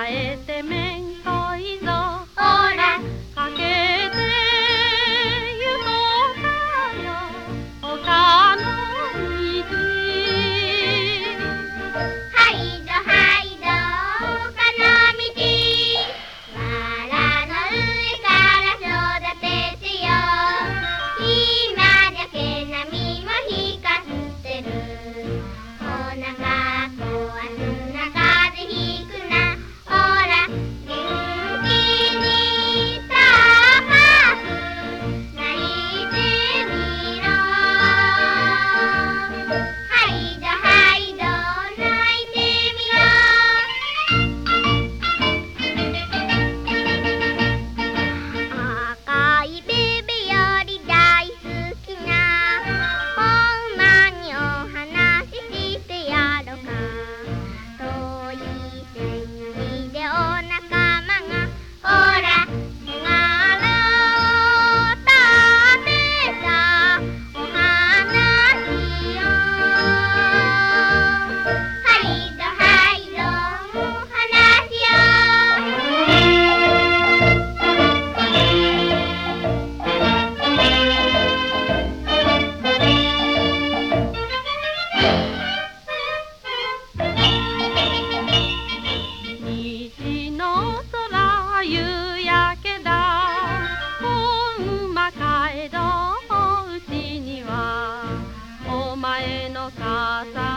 a ese men casa.